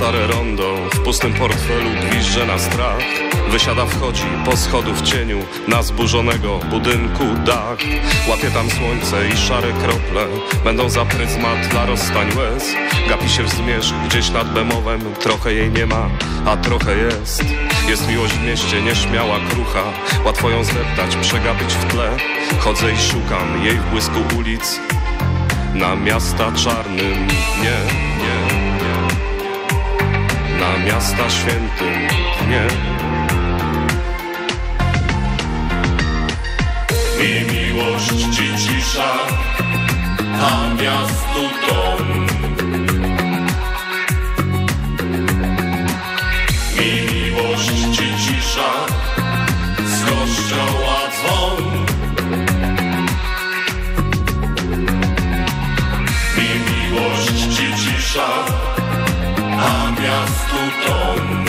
Stare rondo. W pustym portfelu gwizdże na strach. Wysiada, wchodzi po schodu w cieniu Na zburzonego budynku dach. Łapie tam słońce i szare krople. Będą za pryzmat dla rozstań łez. Gapi się w zmierzch gdzieś nad Bemowem. Trochę jej nie ma, a trochę jest. Jest miłość w mieście, nieśmiała krucha. Łatwo ją zdeptać, przegapić w tle. Chodzę i szukam jej w błysku ulic. Na miasta czarnym. Nie, nie Na miasta świętym nie. Mi miłość ci cisza, a miastu dom. Mi miłość ci cisza, z kościoła dzwon. Cisza, a miastu dom.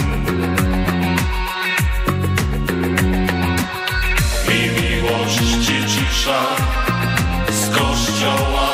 I miłość ci cisza, z kościoła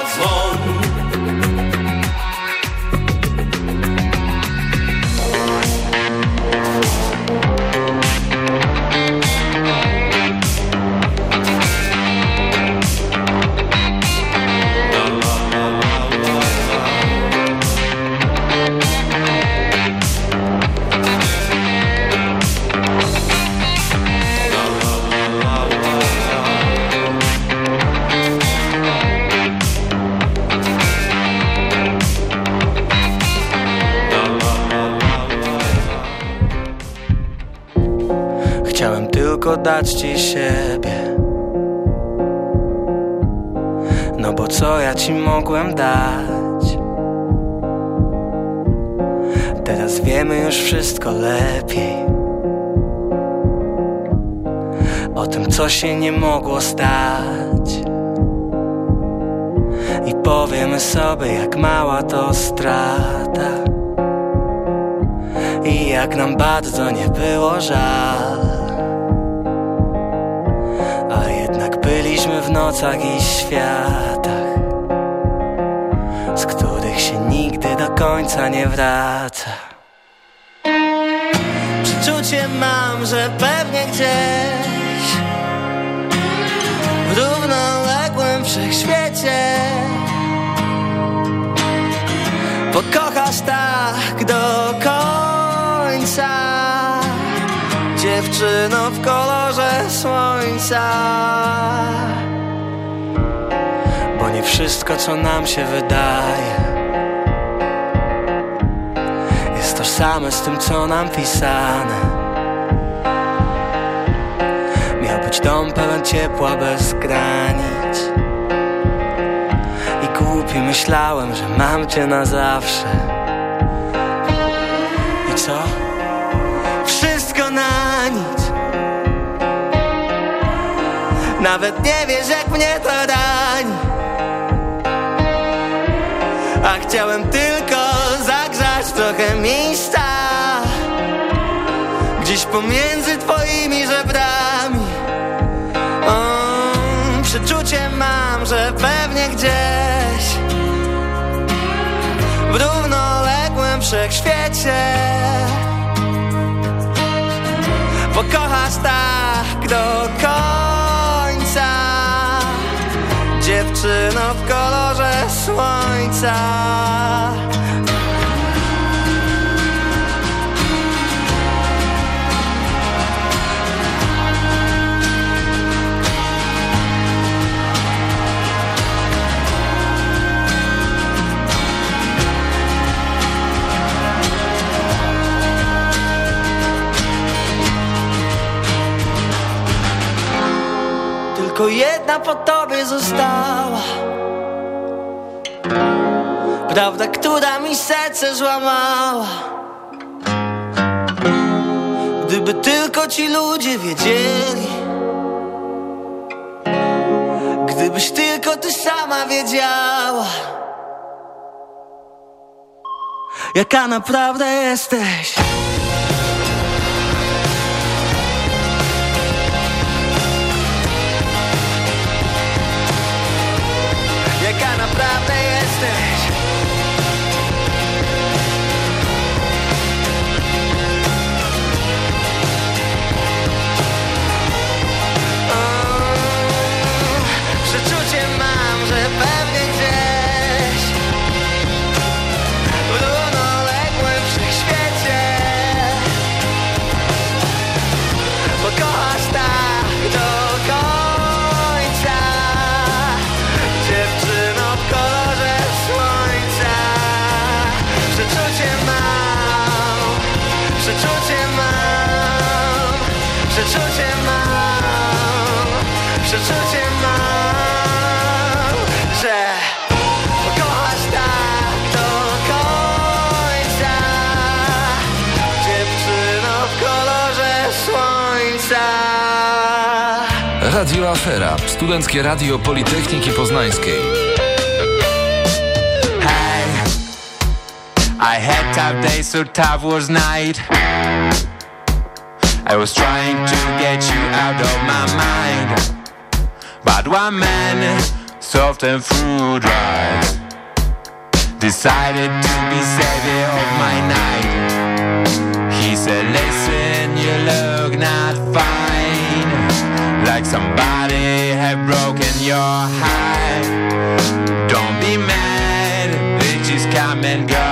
dać ci siebie. No bo co ja ci mogłem dać? Teraz wiemy już wszystko lepiej. O tym co się nie mogło stać. I powiemy sobie jak mała to strata. I jak nam bardzo nie było żal w nocach i światach Z których się nigdy do końca nie wraca. Przeczucie mam, że pewnie gdzieś W równoległym wszechświecie Pokochasz tak do końca. Dziewczyno w kolorze słońca wszystko co nam się wydaje. Jest tożsame z tym co nam pisane. Miał być dom pełen ciepła bez granic. I głupi myślałem, że mam cię na zawsze. I co? na nic. Nawet nie wiesz jak mnie to rani chciałem tylko zagrzać trochę miejsca Gdzieś pomiędzy twoimi żebrami. O, Przeczucie mam, że pewnie gdzieś W równoległym wszechświecie. Pokochasz tak do końca. Dziewczyno w kolorze słońca Tylko jedna po tobie została Prawda, która mi serce złamała. Gdyby tylko ci ludzie wiedzieli. Gdybyś tylko ty sama wiedziała. Jaka naprawdę jesteś. Jaka naprawdę jesteś Afera, studenckie radio Politechniki Poznańskiej. Hey, I had tough days, so tough was night. I was trying to get you out of my mind. But one man, soft and fruit right, decided to be savior of my night. He said, listen, you look not fine Like somebody had broken your heart. Don't be mad, they just come and go.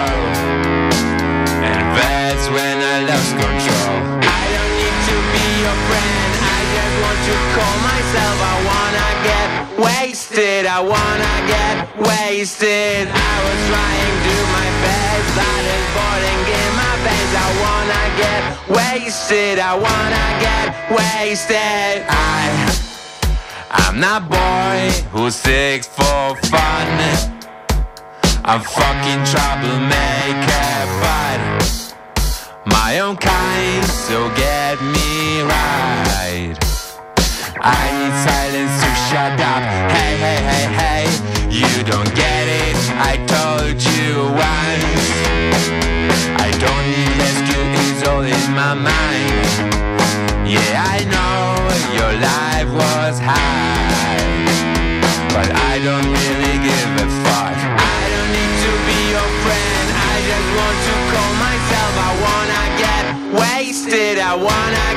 And that's when I lost control. I don't need to be your friend I just want to call myself I wanna get wasted. I wanna get wasted. I was trying to do my best That is boiling in my veins I wanna get wasted. I wanna get wasted. I I'm not boy who seeks for fun. I'm fucking troublemaker but my own kind so get me right I need silence to shut up. Hey, hey, hey, hey You don't get it. I told you once. I don't need rescue It's all in my mind. Yeah, I know Your life was high But I don't really give a fuck. I don't need to be your friend I just want to call myself. I wanna get wasted I wanna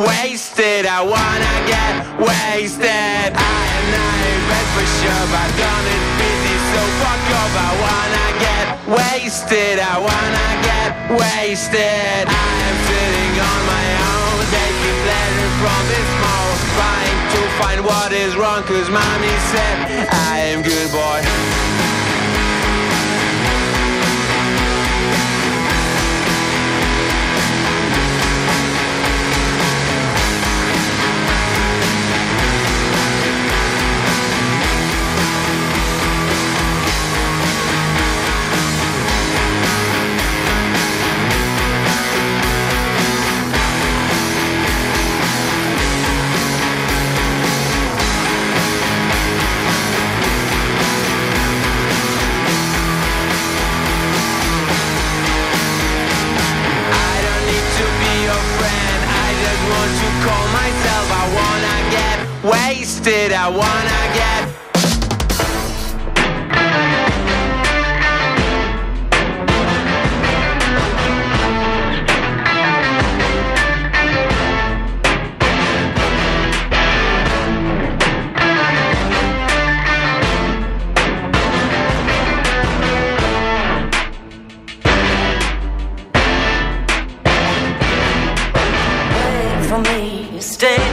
wasted. I wanna get wasted. I am not in for sure But done it busy so fuck off. I wanna get wasted. I wanna get wasted. I am sitting on my own Taking pleasure from this smoke Trying to find what is wrong Cause mommy said I am good boy to call myself I wanna get wasted I wanna get Wait for me, stay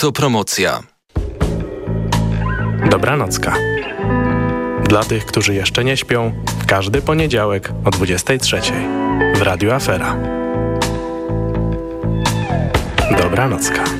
Autopromocja. Dobranocka. Dla tych, którzy jeszcze nie śpią, każdy poniedziałek o 23 w Radio Afera. Dobranocka.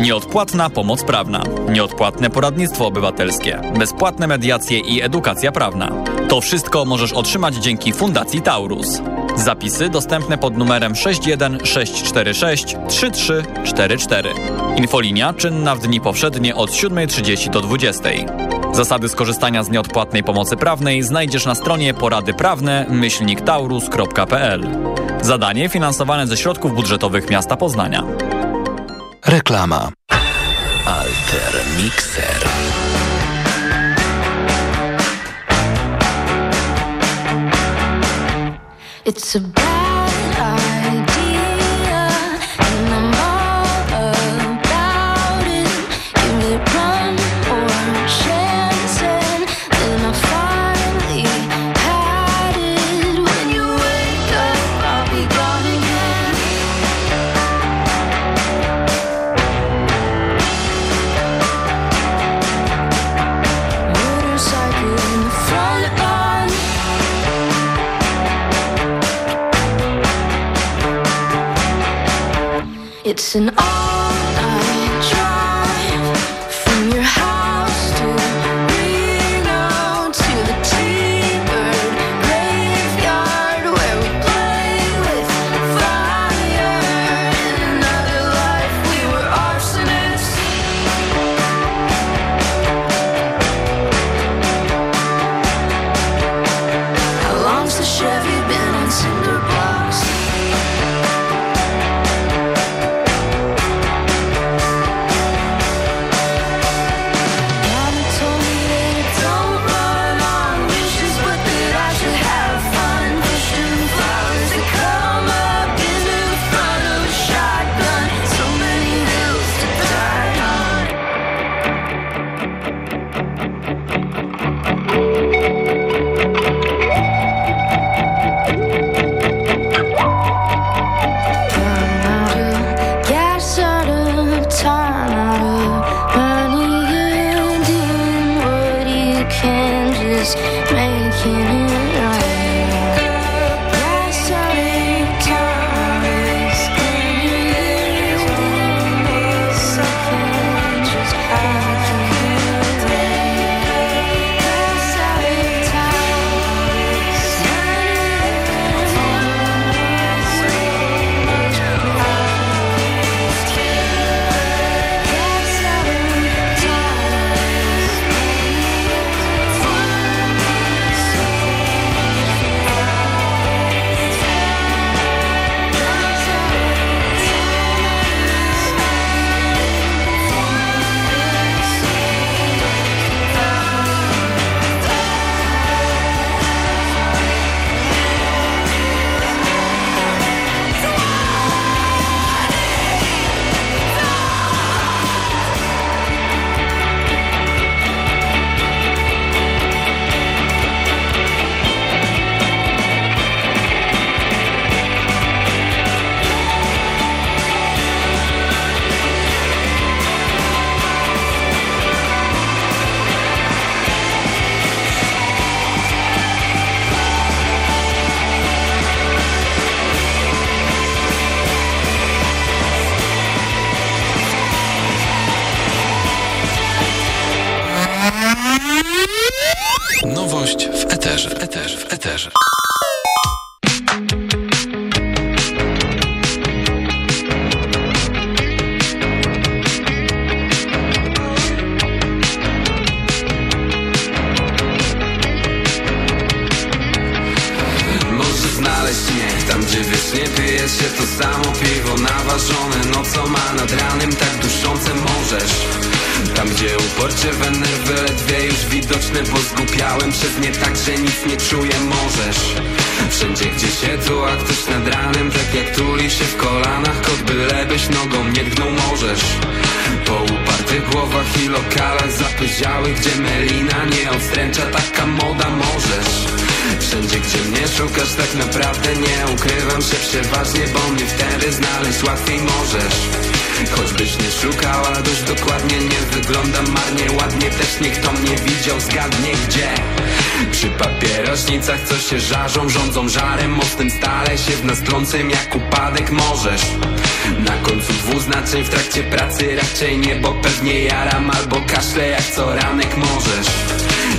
Nieodpłatna pomoc prawna, nieodpłatne poradnictwo obywatelskie, bezpłatne mediacje i edukacja prawna. To wszystko możesz otrzymać dzięki Fundacji Taurus. Zapisy dostępne pod numerem 61646 3344. Infolinia czynna w dni powszednie od 7.30 do 20.00. Zasady skorzystania z nieodpłatnej pomocy prawnej znajdziesz na stronie poradyprawne myślniktaurus.pl. Zadanie finansowane ze środków budżetowych miasta Poznania. Reklama. Alter Mixer. It's a It's an łatwiej możesz. Choćbyś nie szukała dość dokładnie Nie wyglądam marnie, ładnie Też niech to mnie widział, zgadnie gdzie. Przy papierośnicach, co się żarzą Rządzą żarem mocnym, stale się w nas trącym Jak upadek możesz. Na końcu dwuznaczeń w trakcie pracy Raczej nie, bo pewnie jaram Albo kaszle jak co ranek możesz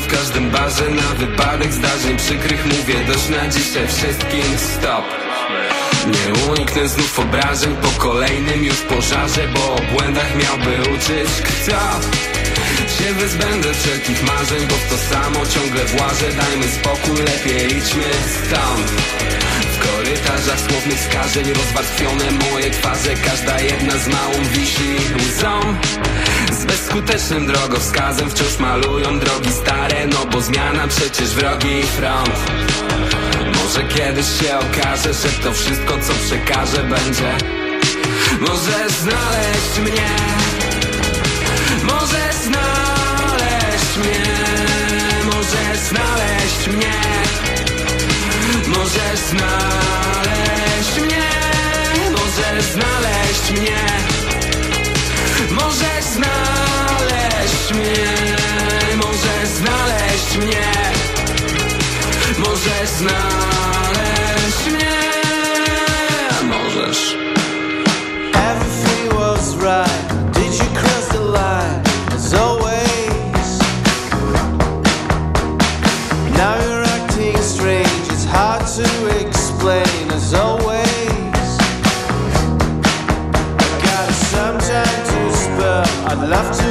w każdym barze Na wypadek zdarzeń przykrych mówię Dość na dzisiaj. Wszystkim stop. Nie uniknę znów obrażeń po kolejnym już pożarze Bo o błędach miałby uczyć kto? Się wyzbędę wszelkich marzeń, bo w to samo ciągle włażę. Dajmy spokój, lepiej idźmy stąd W korytarzach słownych skażeń rozwarstwione moje twarze Każda jedna z małą wisi łzą. Z bezskutecznym drogowskazem wciąż malują drogi stare No bo zmiana przecież wrogi front. Może kiedyś się okaże, że to wszystko co przekażę będzie. Możesz znaleźć mnie. Możesz znaleźć mnie. Możesz znaleźć mnie Możesz znaleźć mnie Możesz znaleźć mnie. Możesz znaleźć mnie Możesz znaleźć mnie. Możesz znaleźć mnie Możesz I'd love to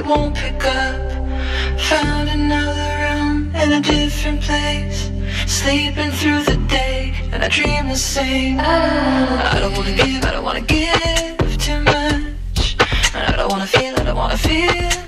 it won't pick up. Found another room in a different place. Sleeping through the day, and I dream the same. I don't wanna give, I don't wanna give too much. and I don't wanna feel, I don't wanna feel.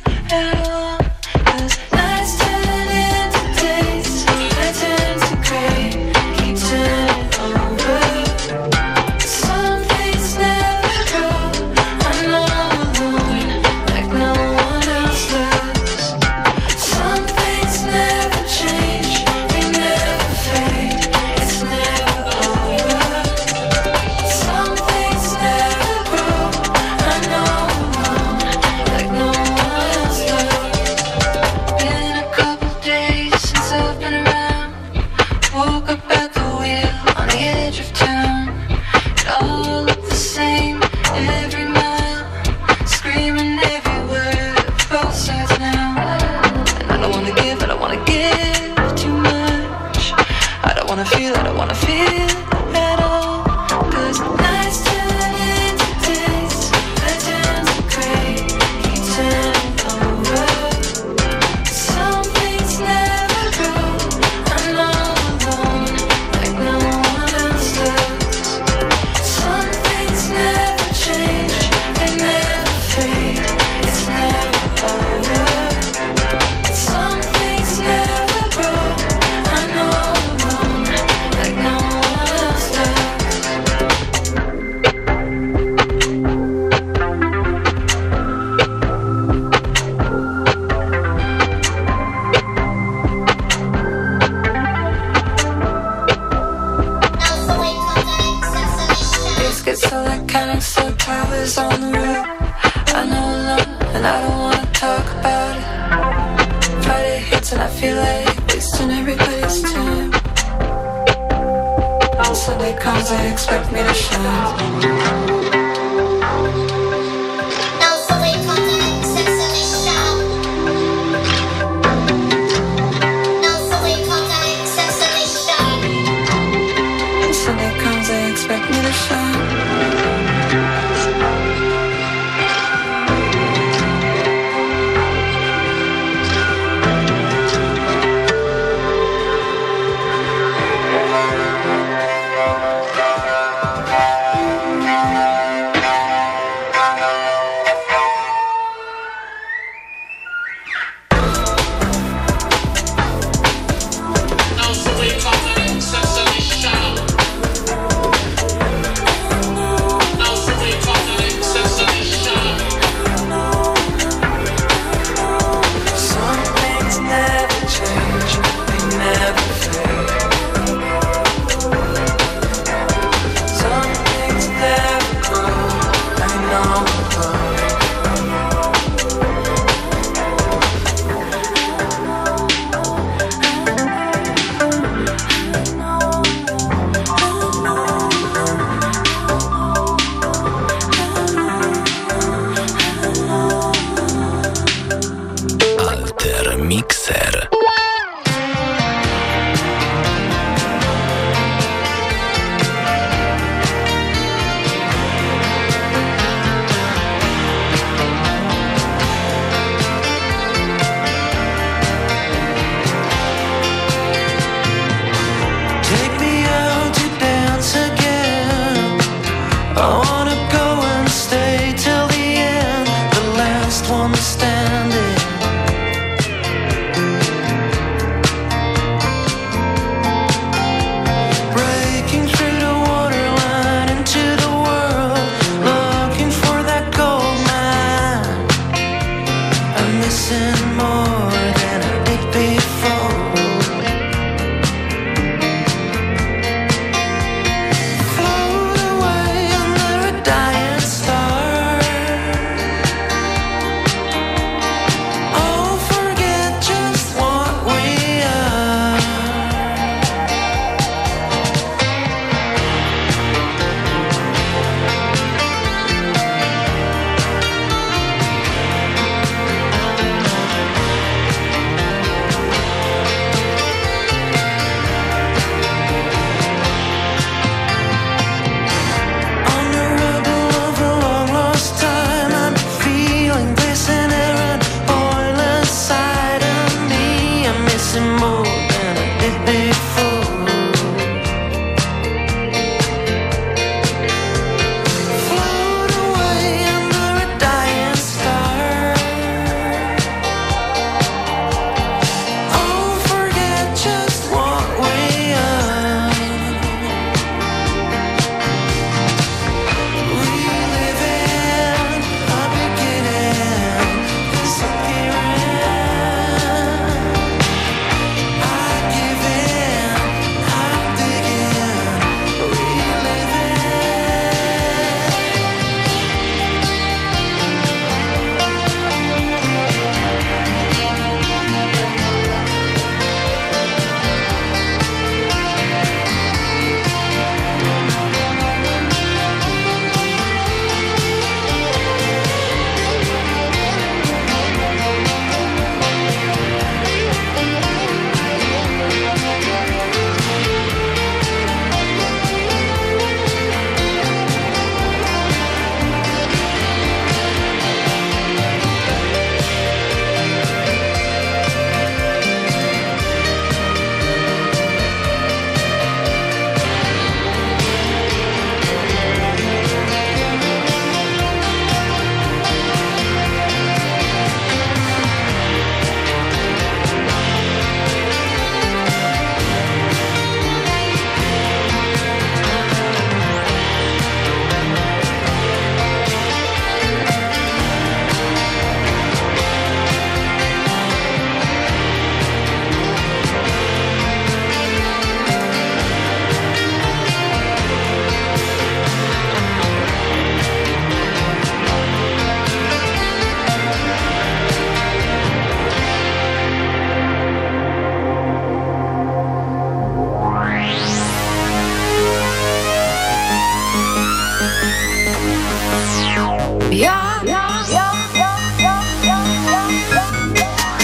Ja,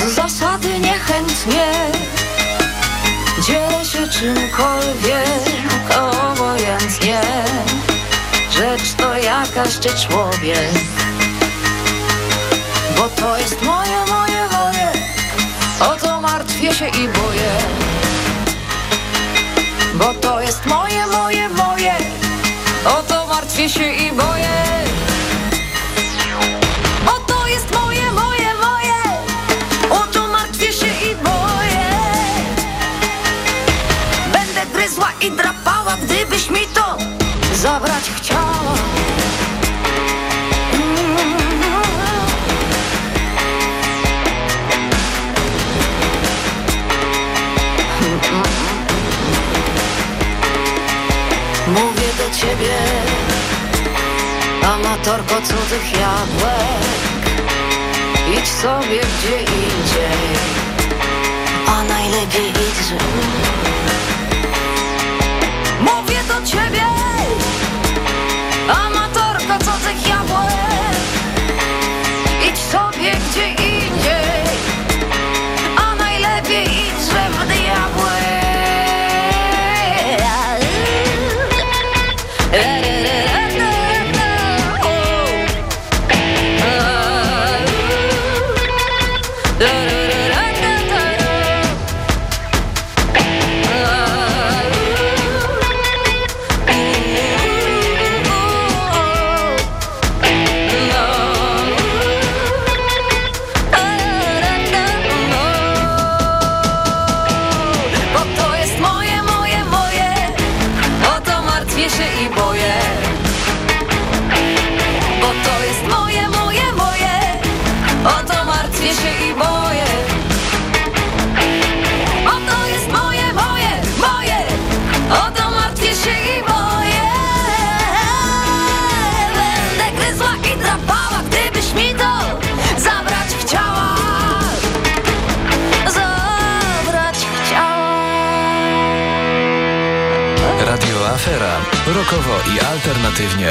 z zasady niechętnie dzielę się czymkolwiek, obojętnie. Rzecz to jakaś czy człowiek, bo to jest moje, moje, moje. O to martwię się i boję, bo to jest moje, moje, moje. O to martwię się i boję. Ciebie, amatorko cudzych jabłek. Idź sobie gdzie indziej, a najlepiej idź. Mówię do ciebie, sobie gdzie martwię się i boję Będę gryzła i drapała Gdybyś mi to zabrać chciała Zabrać chciała Radio Afera. Rokowo i alternatywnie.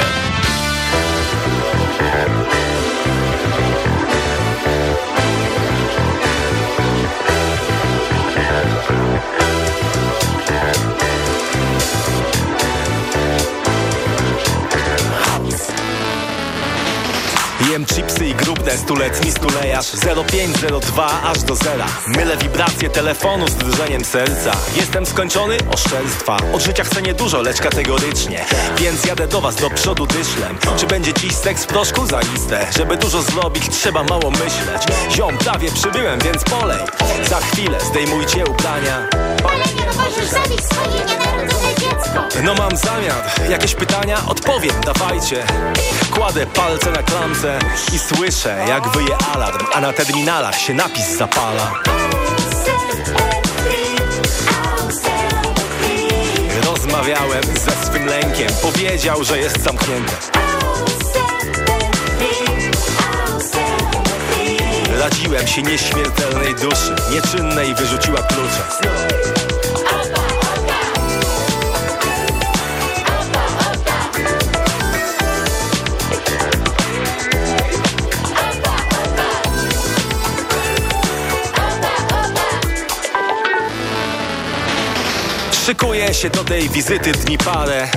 Jem chipsy i grubne, stuletni stulejarz 0502 aż do zera. Mylę wibracje telefonu z drżeniem serca. Jestem skończony? Oszczerstwa Od życia chcę niedużo, lecz kategorycznie. Więc jadę do was do przodu dyszlem. Czy będzie dziś seks w proszku? Zaiste Żeby dużo zrobić, trzeba mało myśleć. Ziom, prawie przybyłem, więc polej. Za chwilę zdejmujcie ubrania Nie możesz zabić swoje nienarodzone dziecko. No mam zamiar, jakieś pytania? Odpowiem, dawajcie. Kładę palce na klamce i słyszę jak wyje alarm A na terminalach się napis zapala. Rozmawiałem ze swym lękiem Powiedział, że jest zamknięte Radziłem się nieśmiertelnej duszy Nieczynnej wyrzuciła klucze Szykuję się do tej wizyty dni parę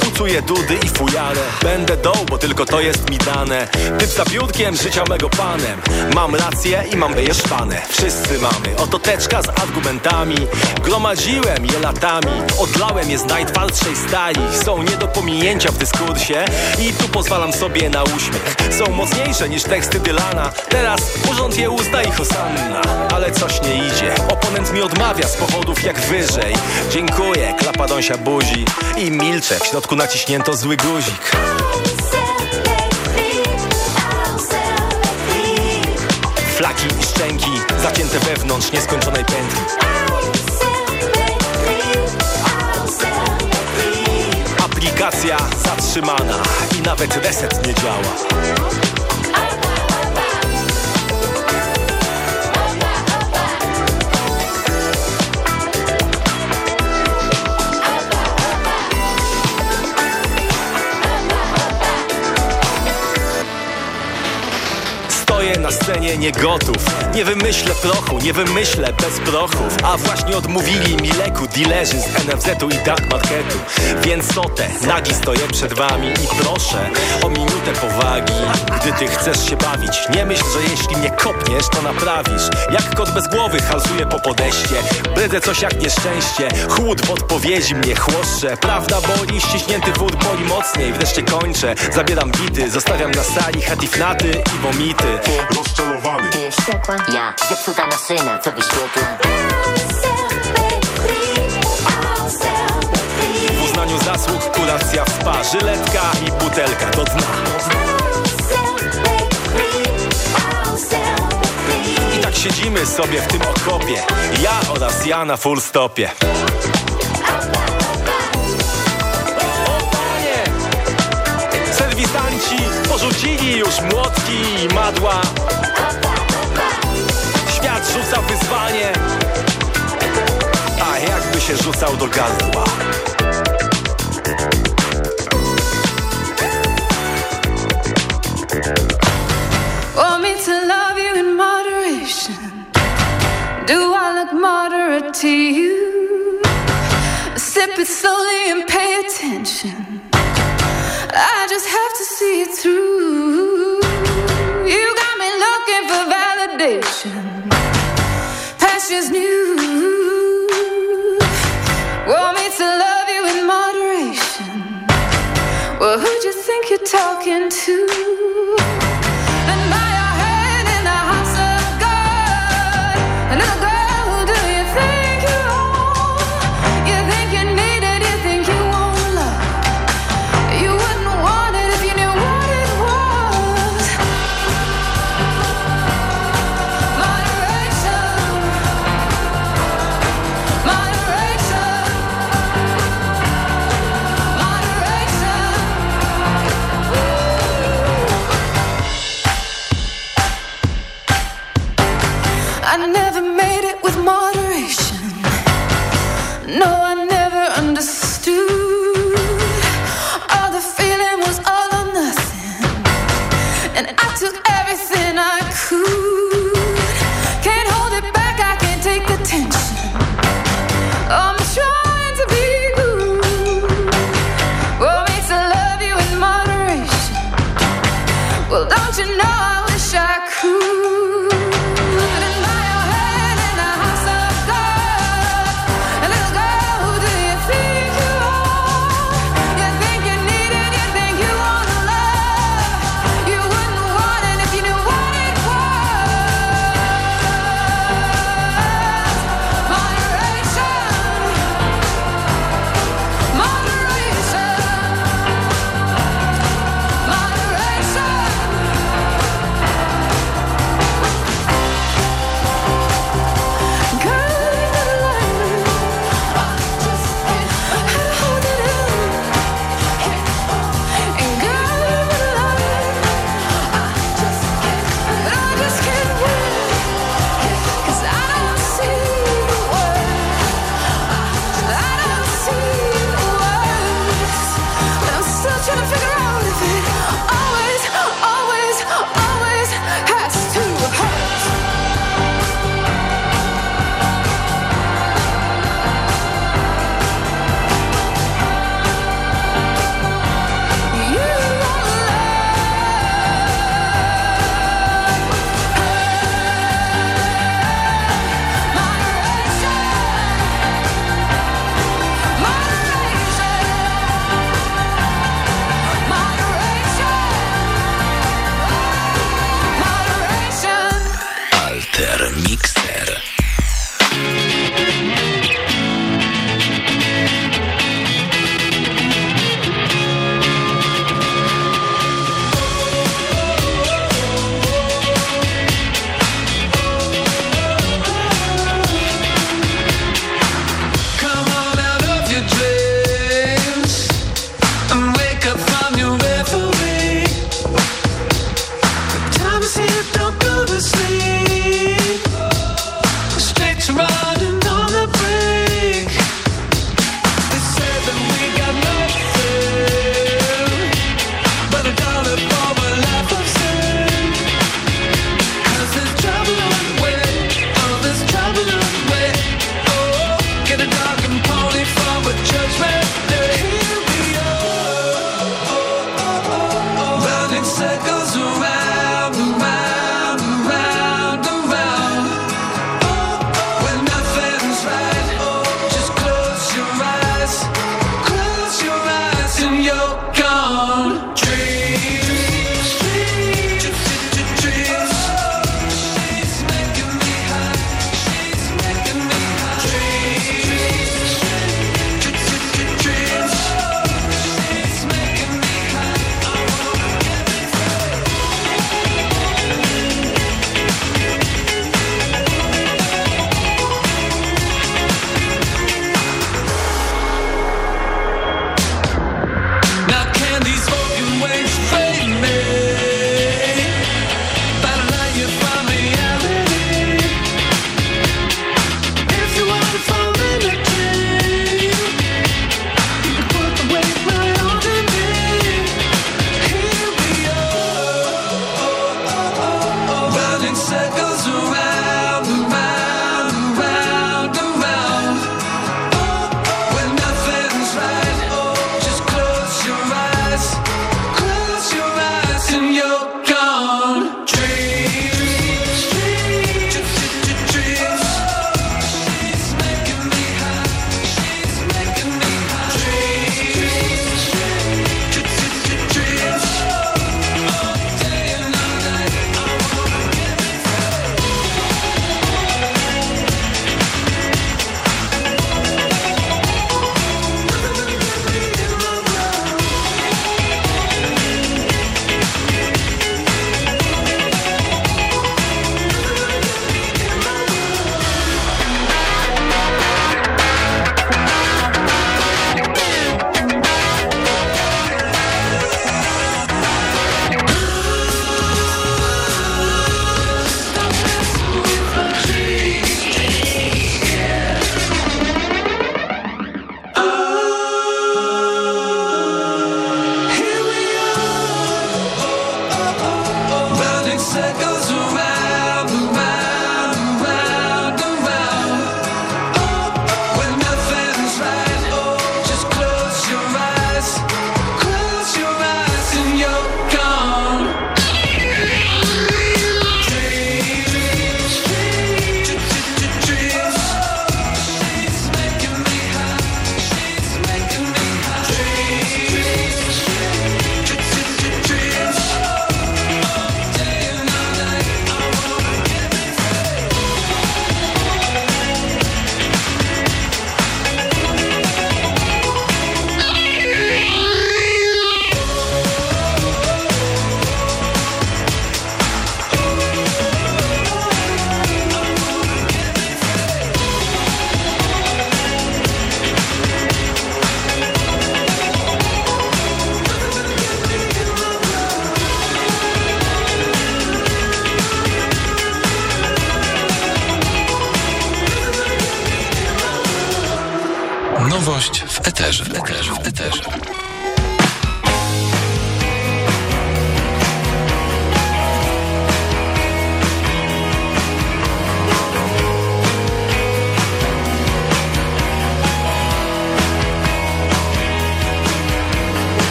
Pucuję dudy i fujarę Będę doł, bo tylko to jest mi dane. Typ za biurkiem, życia mego panem. Mam rację i mam wyjeszczane. Wszyscy mamy. Oto teczka z argumentami. Gromadziłem je latami. Odlałem je z najtwardszej stali. Są nie do pominięcia w dyskursie. I tu pozwalam sobie na uśmiech. Są mocniejsze niż teksty Dylana. Teraz urząd je uzna i hosanna. Ale coś nie idzie. Oponent mi odmawia z powodów jak wyżej. Dziękuję, klapa dąsia buzi I milczę, w środku naciśnięto zły guzik. Flaki i szczęki zacięte wewnątrz nieskończonej pętli. Aplikacja zatrzymana i nawet reset nie działa scenie nie gotów Nie wymyślę prochu, nie wymyślę bez prochów. A właśnie odmówili mi leku dilerzy z NFZ-u i dark marketu. Więc sotę, nagi stoję przed wami i proszę o minutę powagi. Gdy ty chcesz się bawić, nie myśl, że jeśli mnie kopniesz, to naprawisz. Jak kot bez głowy halsuje po podeście. Brydzę coś jak nieszczęście, chłód w odpowiedzi mnie chłoszcze. Prawda boli, ściśnięty wód boli mocniej. Wreszcie kończę, zabieram bity, zostawiam na sali hatifnaty i vomity Rozczarowany Ty wściekła, ja zepsuta na syna, co wyświetla W uznaniu zasług kuracja w spa Żyletka i butelka do dna. I tak siedzimy sobie w tym okopie. Ja oraz ja na full stopie. Serwisanci porzucili już młotki i madła Rzuca wyzwanie. A jakby się rzucał do gardła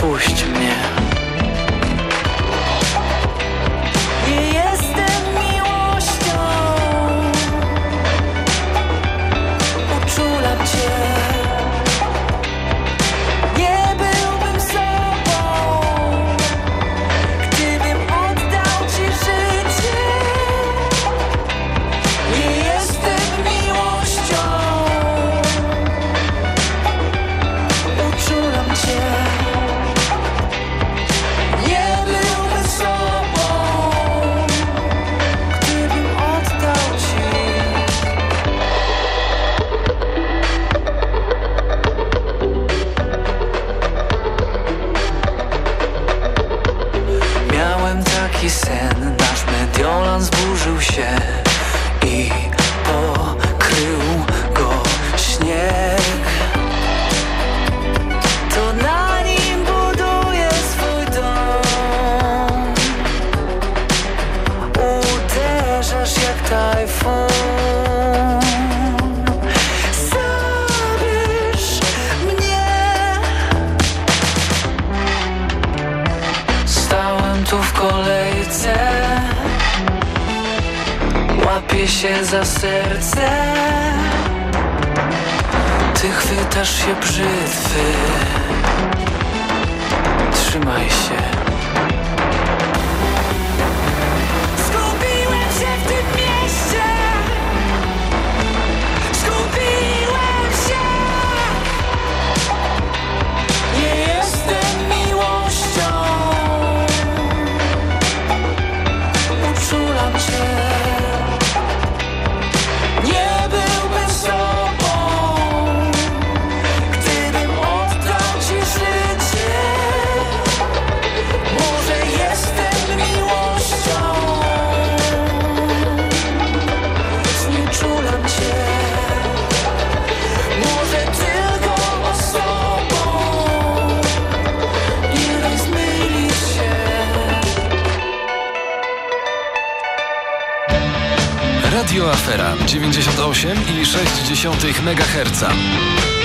puść mnie. about you Radioafera 98,6 MHz.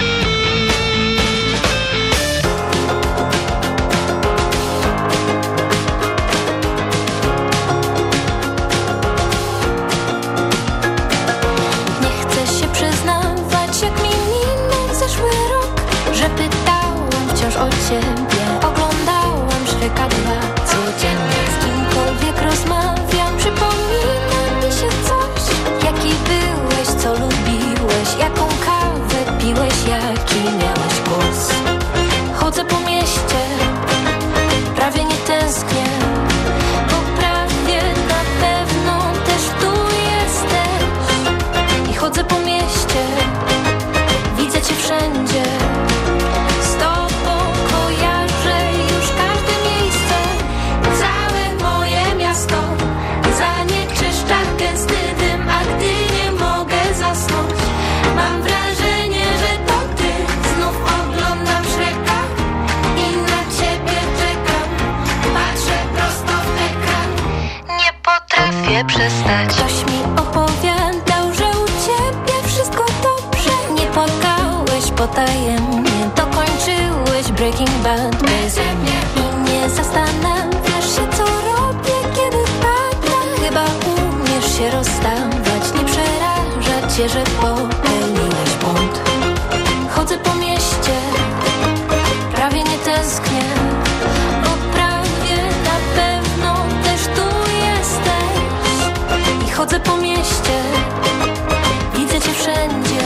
Breaking Bad. Beze mnie. I nie zastanawiasz się co robię, kiedy pada. Chyba umiesz się rozstawać. Nie przeraża cię, że popełniłeś błąd. Chodzę po mieście. Prawie nie tęsknię. Bo prawie na pewno też tu jesteś. I chodzę po mieście. Widzę cię wszędzie.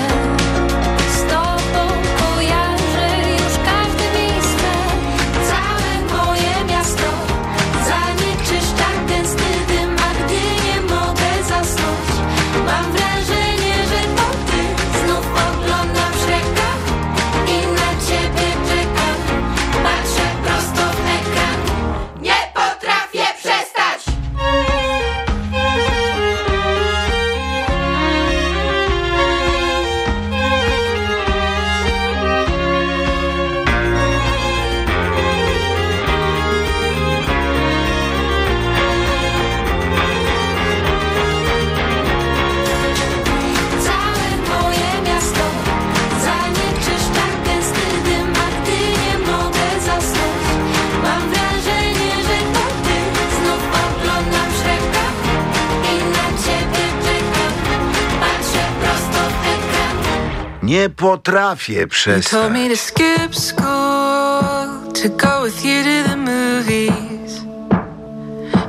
Nie potrafię przestać. told me to skip school to go with you to the movies.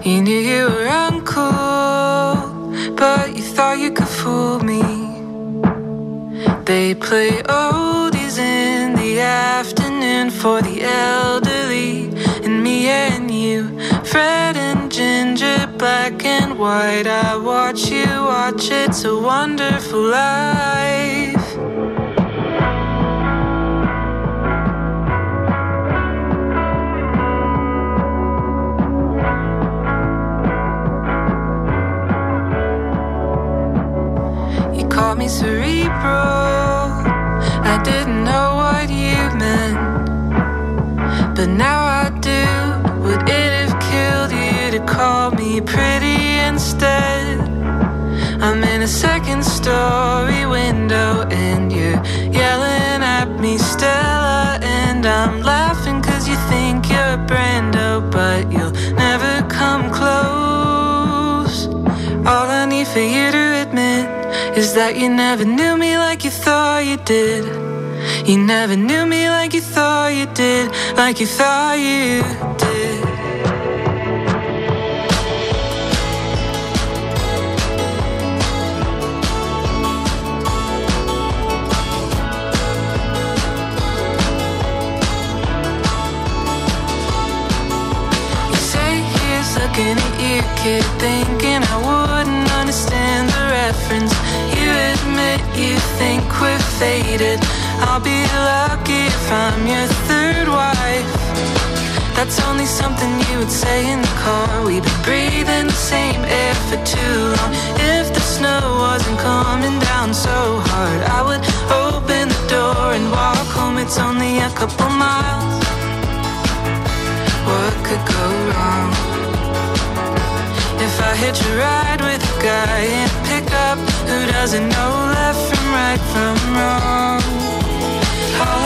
You knew you were uncool, but you thought you could fool me. They play oldies in the afternoon for the elderly, and me and you, Fred and Ginger, black and white. I watch you watch, it's a wonderful life. Me cerebral. I didn't know what you meant. But now I do. Would it have killed you to call me pretty instead? I'm in a second story window and you're yelling at me, Stella. And I'm laughing cause you think you're Brando, but you'll never come close. All I need for you to is that you never knew me like you thought you did. You never knew me like you thought you did, like you thought you did. You say he's looking at you, kid, thinking I wouldn't understand the reference. You you think we're faded. I'll be lucky if I'm your third wife. That's only something you would say in the car. We've been breathing the same air for too long. If the snow wasn't coming down so hard, I would open the door and walk home. It's only a couple miles. What could go wrong? If I hitch a ride with a guy in pickup who doesn't know left from right from wrong.